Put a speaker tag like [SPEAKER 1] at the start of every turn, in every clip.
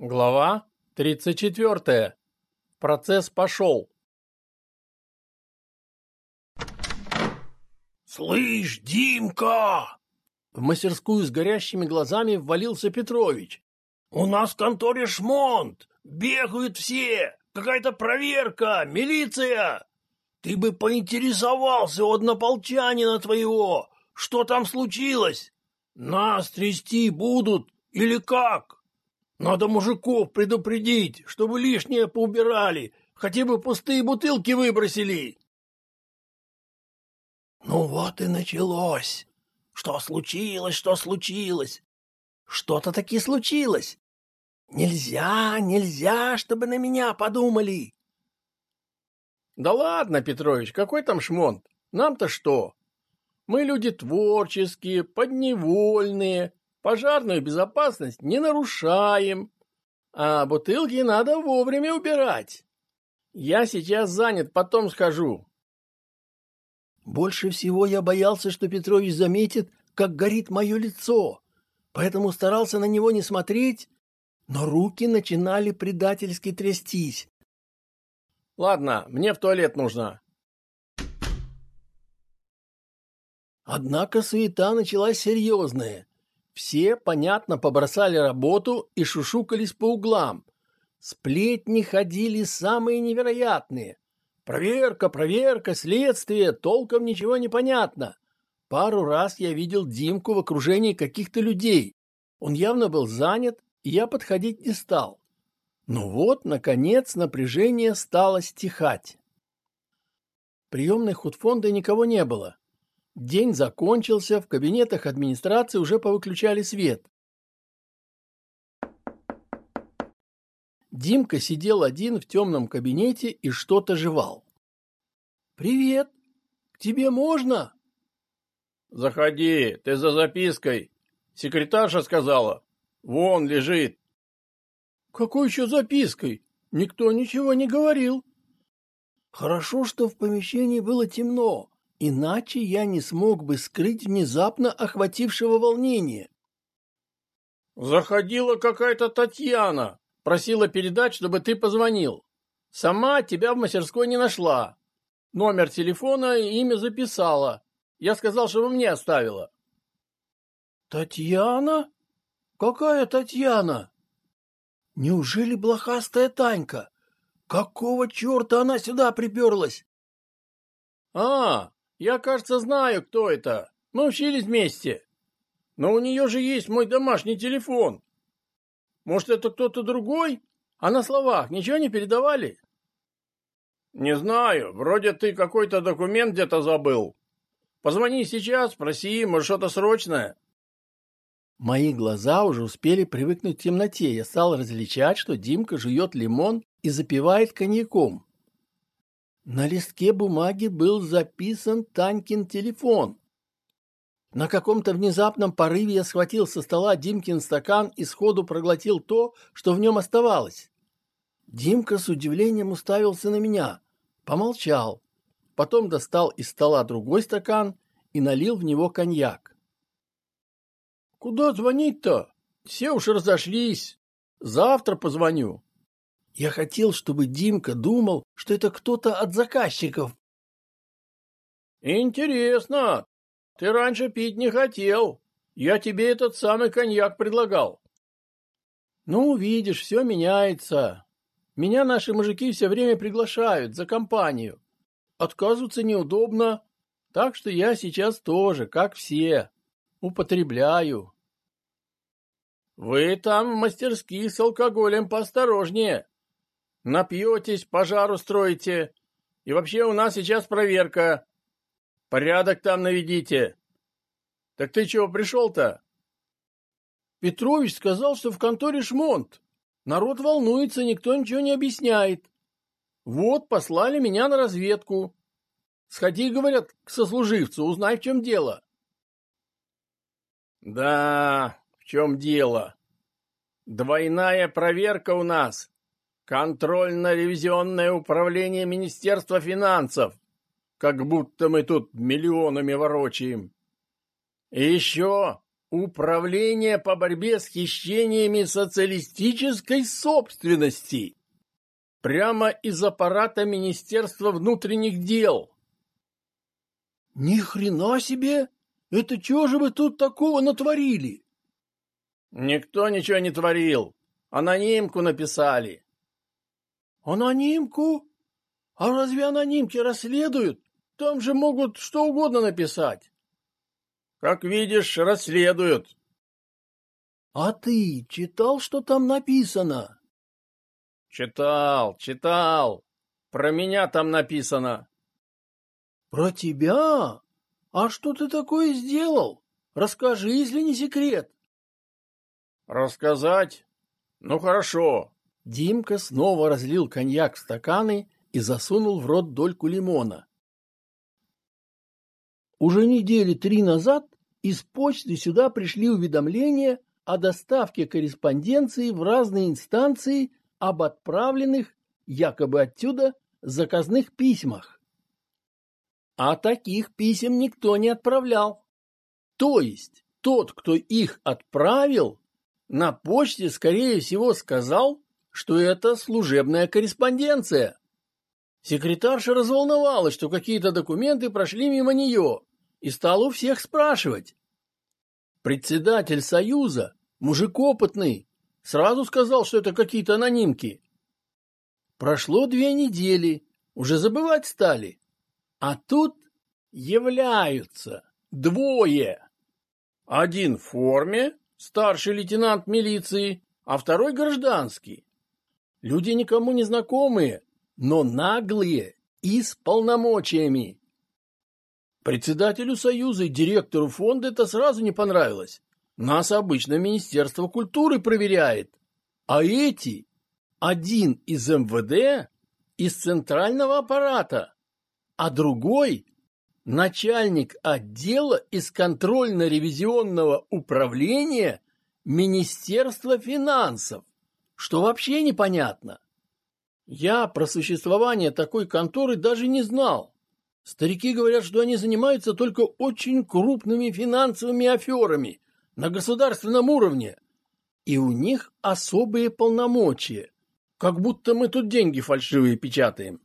[SPEAKER 1] Глава 34. Процесс пошел.
[SPEAKER 2] «Слышь, Димка!»
[SPEAKER 1] В мастерскую с горящими глазами ввалился Петрович.
[SPEAKER 2] «У нас в конторе шмонт! Бегают все! Какая-то проверка! Милиция! Ты бы поинтересовался у однополчанина твоего, что там случилось? Нас трясти будут или как?» Надо мужиков предупредить, чтобы лишнее поубирали, хотя бы пустые бутылки выбросили. Ну вот и началось. Что случилось, что случилось? Что-то таки случилось. Нельзя, нельзя, чтобы на меня подумали.
[SPEAKER 1] Да ладно, Петрович, какой там шмонт? Нам-то что? Мы люди творческие, подневольные, Пожарную безопасность не нарушаем, а бутылки надо вовремя убирать. Я сейчас занят, потом схожу.
[SPEAKER 2] Больше всего я боялся, что Петрович заметит, как горит мое лицо, поэтому старался на него не смотреть, но руки начинали предательски трястись.
[SPEAKER 1] Ладно, мне в туалет нужно.
[SPEAKER 2] Однако суета началась серьезная. Все, понятно, побросали работу и шушукались по углам. Сплетни ходили самые невероятные. Проверка, проверка, следствие, толком ничего не понятно. Пару раз я видел Димку в окружении каких-то людей. Он явно был занят, и я подходить не стал. Но вот, наконец, напряжение стало стихать. В приемной худфонда никого не было. День закончился, в кабинетах администрации уже повыключали свет. Димка сидел один в темном кабинете и что-то жевал. «Привет! К тебе можно?»
[SPEAKER 1] «Заходи, ты за запиской. Секретарша сказала. Вон лежит».
[SPEAKER 2] «Какой еще запиской? Никто ничего не говорил». «Хорошо, что в помещении было темно. Иначе я не смог бы скрыть внезапно охватившего волнения.
[SPEAKER 1] Заходила какая-то Татьяна, просила передать, чтобы ты позвонил. Сама тебя в мастерской не нашла. Номер телефона и имя записала. Я сказал, чтобы мне оставила.
[SPEAKER 2] Татьяна? Какая Татьяна? Неужели блохастая Танька? Какого черта она сюда приперлась?
[SPEAKER 1] А, я, кажется, знаю, кто это. Мы учились вместе. Но у нее же есть мой домашний телефон. Может, это кто-то другой? А на словах ничего не передавали? Не знаю. Вроде ты какой-то документ где-то забыл. Позвони сейчас, спроси, может, что-то срочное.
[SPEAKER 2] Мои глаза уже успели привыкнуть к темноте. Я стал различать, что Димка жует лимон и запивает коньяком. На листке бумаги был записан Танькин телефон. На каком-то внезапном порыве я схватил со стола Димкин стакан и сходу проглотил то, что в нем оставалось. Димка с удивлением уставился на меня, помолчал, потом достал из стола другой стакан и налил в него коньяк. «Куда звонить-то? Все уж разошлись. Завтра позвоню», я хотел, чтобы Димка думал, что это кто-то от заказчиков.
[SPEAKER 1] Интересно. Ты раньше пить не хотел. Я тебе этот самый коньяк предлагал. Ну, видишь, все меняется. Меня наши мужики все время приглашают за компанию. Отказываться неудобно, так что я сейчас тоже, как все, употребляю. Вы там в мастерских с алкоголем поосторожнее. Напьетесь, пожар устроите. И вообще у нас сейчас проверка. Порядок там наведите. Так ты чего пришел-то?
[SPEAKER 2] Петрович сказал, что в конторе шмонт. Народ волнуется, никто ничего не объясняет. Вот, послали меня на разведку. Сходи, говорят, к сослуживцу, узнай, в чем дело.
[SPEAKER 1] Да, в чем дело? Двойная проверка у нас. Контрольно-ревизионное управление Министерства финансов. Как будто мы тут миллионами ворочаем. И еще Управление по борьбе с хищениями социалистической собственности. Прямо из аппарата Министерства внутренних дел.
[SPEAKER 2] Ни хрена себе! Это чего же вы тут такого натворили?
[SPEAKER 1] Никто ничего не творил. Анонимку написали.
[SPEAKER 2] Анонимку? А разве анонимки расследуют? Там же могут что угодно написать.
[SPEAKER 1] Как видишь, расследуют.
[SPEAKER 2] А ты читал, что там написано?
[SPEAKER 1] Читал, читал. Про меня там написано.
[SPEAKER 2] Про тебя? А что ты такое сделал? Расскажи, если не секрет.
[SPEAKER 1] Рассказать? Ну хорошо.
[SPEAKER 2] Димка снова разлил коньяк в стаканы и засунул в рот дольку лимона. Уже недели три назад из почты сюда пришли уведомления о доставке корреспонденции в разные инстанции об отправленных, якобы отсюда, заказных письмах. А таких писем никто не отправлял. То есть тот, кто их отправил, на почте, скорее всего, сказал, что это служебная корреспонденция. Секретарша разволновалась, что какие-то документы прошли мимо нее, и стала у всех спрашивать. Председатель Союза, мужик опытный, сразу сказал, что это какие-то анонимки. Прошло две недели, уже забывать стали. А тут являются двое. Один в форме, старший лейтенант милиции, а второй гражданский. Люди никому не знакомые, но наглые и с полномочиями. Председателю Союза и директору фонда это сразу не понравилось. Нас обычно Министерство культуры проверяет. А эти один из МВД, из центрального аппарата, а другой начальник отдела из контрольно-ревизионного управления Министерства финансов, что вообще непонятно. Я про существование такой конторы даже не знал. Старики говорят, что они занимаются только очень крупными финансовыми аферами на государственном уровне. И у них особые полномочия, как будто мы тут деньги фальшивые печатаем.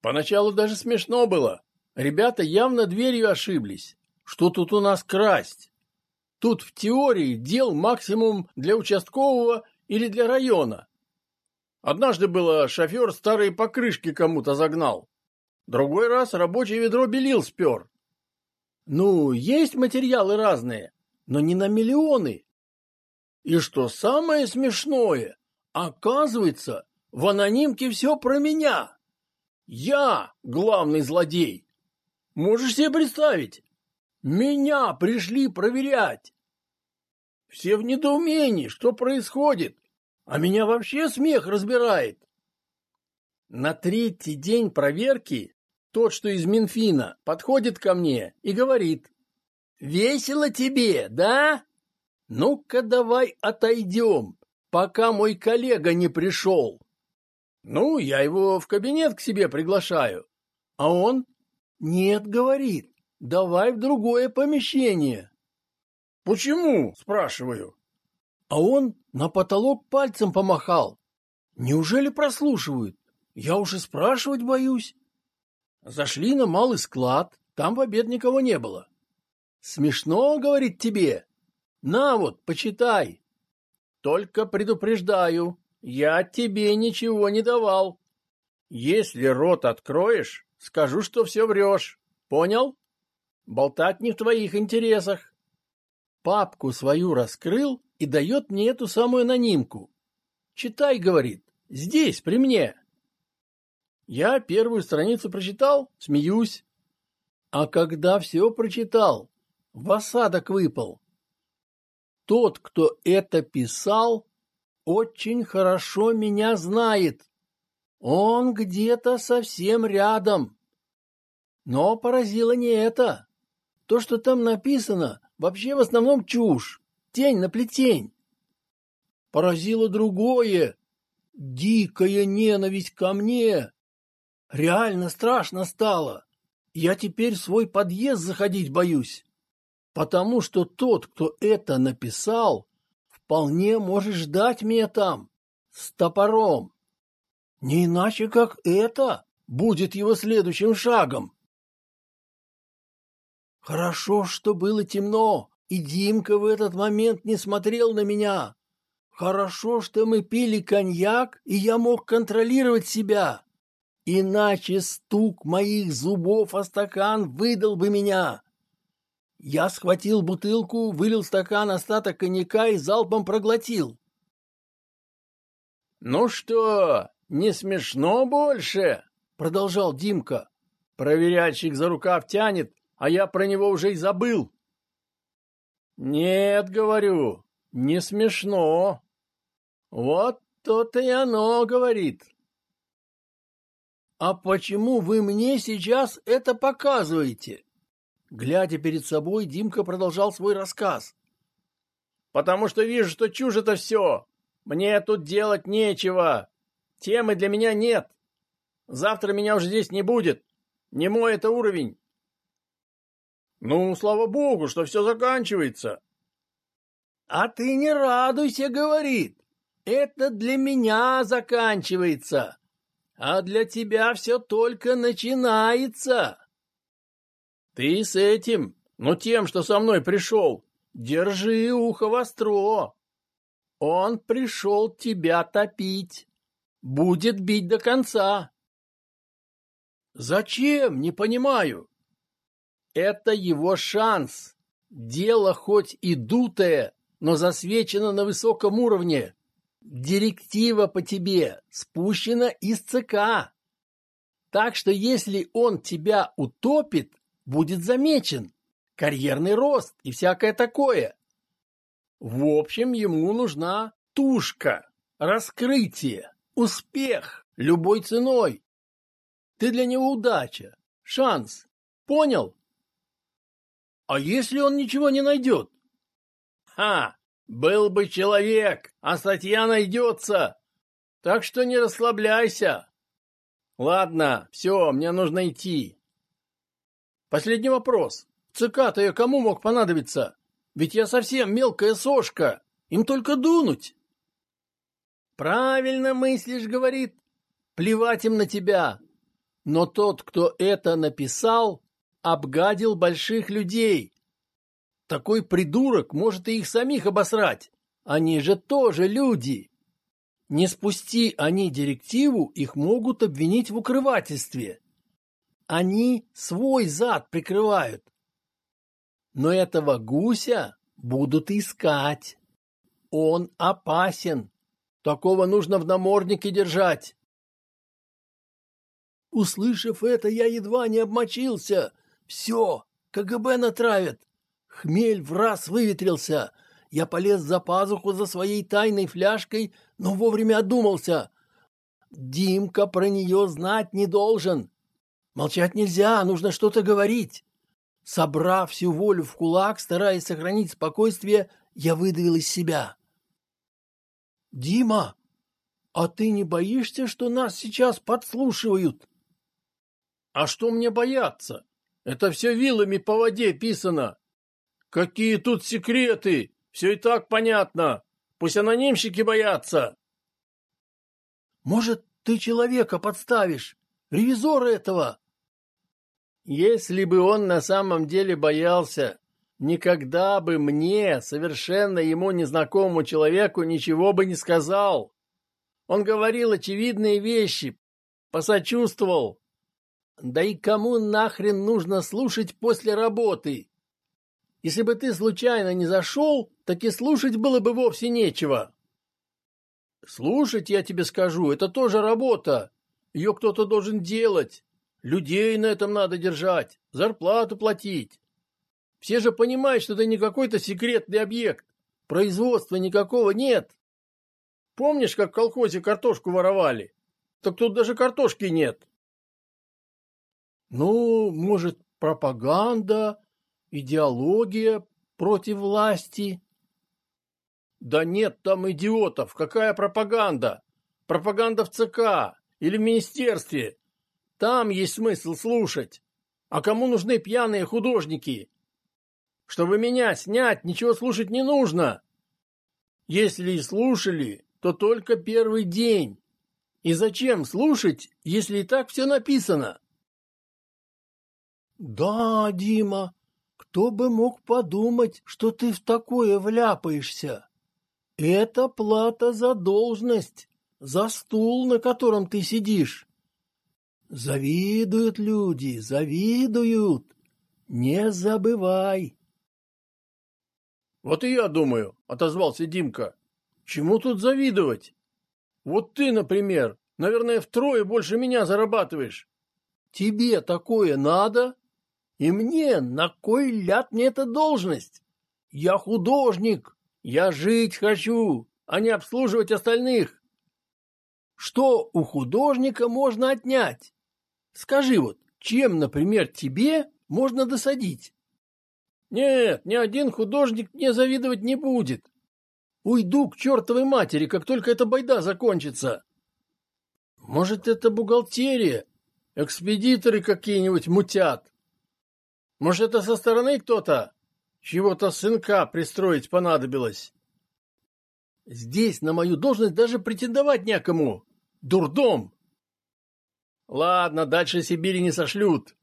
[SPEAKER 2] Поначалу даже смешно было. Ребята явно дверью ошиблись. Что тут у нас красть? Тут в теории дел максимум для участкового или для района. Однажды было, шофер старые покрышки кому-то загнал. Другой раз рабочее ведро белил спер. Ну, есть материалы разные, но не на миллионы. И что самое смешное, оказывается, в анонимке все про меня. Я главный злодей. Можешь себе представить? Меня пришли проверять. Все в недоумении, что происходит. А меня вообще смех разбирает. На третий день проверки тот, что из Минфина, подходит ко мне и говорит. «Весело тебе, да? Ну-ка давай отойдем, пока мой коллега не пришел». Ну, я его в кабинет к себе приглашаю. А он «Нет», — говорит, — «давай в другое помещение». «Почему?» — спрашиваю. А он на потолок пальцем помахал. Неужели прослушивают? Я уже спрашивать боюсь. Зашли на малый склад, там в обед никого не было. Смешно, говорит тебе. На вот, почитай. Только предупреждаю, я тебе ничего не давал. Если рот откроешь, скажу, что все врешь. Понял? Болтать не в твоих интересах. Папку свою раскрыл и дает мне эту самую анонимку. Читай, говорит, здесь, при мне. Я первую страницу прочитал, смеюсь. А когда все прочитал, в осадок выпал. Тот, кто это писал, очень хорошо меня знает. Он где-то совсем рядом. Но поразило не это. То, что там написано, вообще в основном чушь тень на плетень. Поразило другое. Дикая ненависть ко мне. Реально страшно стало. Я теперь в свой подъезд заходить боюсь. потому что тот, кто это написал, вполне может ждать меня там, с топором. Не иначе, как это будет его следующим шагом. Хорошо, что было темно, и Димка в этот момент не смотрел на меня. Хорошо, что мы пили коньяк, и я мог контролировать себя. Иначе стук моих зубов о стакан выдал бы меня. Я схватил бутылку, вылил стакан остаток коньяка и залпом проглотил.
[SPEAKER 1] «Ну что, не смешно больше?» — продолжал Димка. Проверяльщик за рукав тянет, а я про него уже и забыл. «Нет, — говорю, — не смешно. Вот то-то и оно, — говорит.
[SPEAKER 2] «А почему вы мне сейчас это показываете?» Глядя перед собой, Димка продолжал свой рассказ.
[SPEAKER 1] «Потому что вижу, что чушь это все. Мне тут делать нечего. Темы для меня нет. Завтра меня уже здесь не будет. Не мой это уровень. Ну, слава богу, что все заканчивается.
[SPEAKER 2] А ты не радуйся, говорит. Это для меня заканчивается а для тебя все только начинается.
[SPEAKER 1] Ты с этим, ну тем, что со мной пришел, держи ухо востро. Он пришел тебя топить, будет бить до конца.
[SPEAKER 2] Зачем, не понимаю.
[SPEAKER 1] Это его шанс. Дело хоть и дутое, но засвечено на высоком уровне. Директива по тебе спущена из ЦК. Так что если он тебя утопит, будет замечен. Карьерный рост и всякое такое. В общем, ему нужна тушка, раскрытие, успех любой ценой. Ты для него удача, шанс. Понял?
[SPEAKER 2] А если он ничего не найдет?
[SPEAKER 1] Ха! Был бы человек, а статья найдется. Так что не расслабляйся. Ладно, все, мне нужно идти. Последний вопрос. ЦК-то я кому мог понадобиться? Ведь я совсем мелкая сошка. Им только дунуть. Правильно мыслишь, говорит. Плевать им на тебя. Но тот, кто это написал, обгадил больших людей, такой придурок может и их самих обосрать. Они же тоже люди. Не спусти они директиву, их могут обвинить в укрывательстве. Они свой зад прикрывают. Но этого гуся будут искать. Он опасен. Такого нужно в наморднике держать. Услышав это, я едва не обмочился. Все, КГБ натравят. Хмель в раз выветрился. Я полез за пазуху за своей тайной фляжкой, но вовремя одумался. Димка про нее знать не должен. Молчать нельзя, нужно что-то говорить. Собрав всю волю в кулак, стараясь сохранить спокойствие, я выдавил из себя. «Дима, а ты не боишься, что нас сейчас подслушивают?» «А что мне бояться? Это все вилами по воде писано. Какие тут секреты? Все и так понятно. Пусть анонимщики боятся. Может, ты человека подставишь? Ревизора этого? Если бы он на самом деле боялся, никогда бы мне, совершенно ему незнакомому человеку, ничего бы не сказал. Он говорил очевидные вещи, посочувствовал. Да и кому нахрен нужно слушать после работы? Если бы ты случайно не зашел, так и слушать было бы вовсе нечего. Слушать, я тебе скажу, это тоже работа. Ее кто-то должен делать. Людей на этом надо держать, зарплату платить. Все же понимают, что это не какой-то секретный объект. Производства никакого нет. Помнишь, как в колхозе картошку воровали? Так тут даже картошки нет. Ну, может, пропаганда, Идеология против власти? Да нет там идиотов, какая пропаганда? Пропаганда в ЦК или в министерстве. Там есть смысл слушать. А кому нужны пьяные художники? Чтобы меня снять, ничего слушать не нужно. Если и слушали, то только первый день. И зачем слушать, если и так все написано?
[SPEAKER 2] Да, Дима, кто бы мог подумать, что ты в такое вляпаешься? Это плата за должность, за стул, на котором ты сидишь. Завидуют люди, завидуют. Не забывай.
[SPEAKER 1] Вот и я думаю, отозвался Димка. Чему тут завидовать? Вот ты, например, наверное, втрое больше меня зарабатываешь. Тебе такое надо? И мне, на кой ляд мне эта должность? Я художник, я жить хочу, а не обслуживать остальных. Что у художника можно отнять? Скажи вот, чем, например, тебе можно досадить? Нет, ни один художник мне завидовать не будет. Уйду к чертовой матери, как только эта байда закончится. Может, это бухгалтерия? Экспедиторы какие-нибудь мутят? Может, это со стороны кто-то? Чего-то сынка пристроить понадобилось? Здесь на мою должность даже претендовать некому. Дурдом! Ладно, дальше Сибири не сошлют.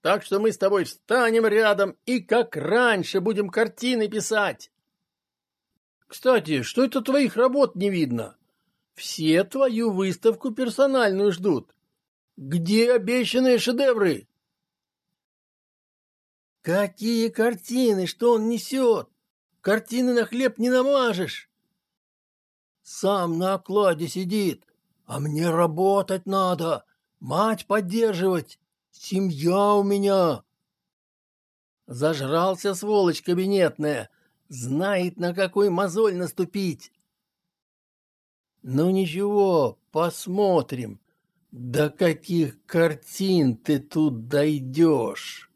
[SPEAKER 1] Так что мы с тобой встанем рядом и как раньше будем картины писать. Кстати, что это твоих работ не видно? Все твою выставку персональную ждут. Где обещанные шедевры? Какие картины, что он несет? Картины на хлеб не намажешь. Сам на окладе сидит, а мне работать надо мать поддерживать, семья у меня. Зажрался сволочь кабинетная, знает, на какой мозоль наступить. Ну ничего, посмотрим, до каких картин ты тут дойдешь.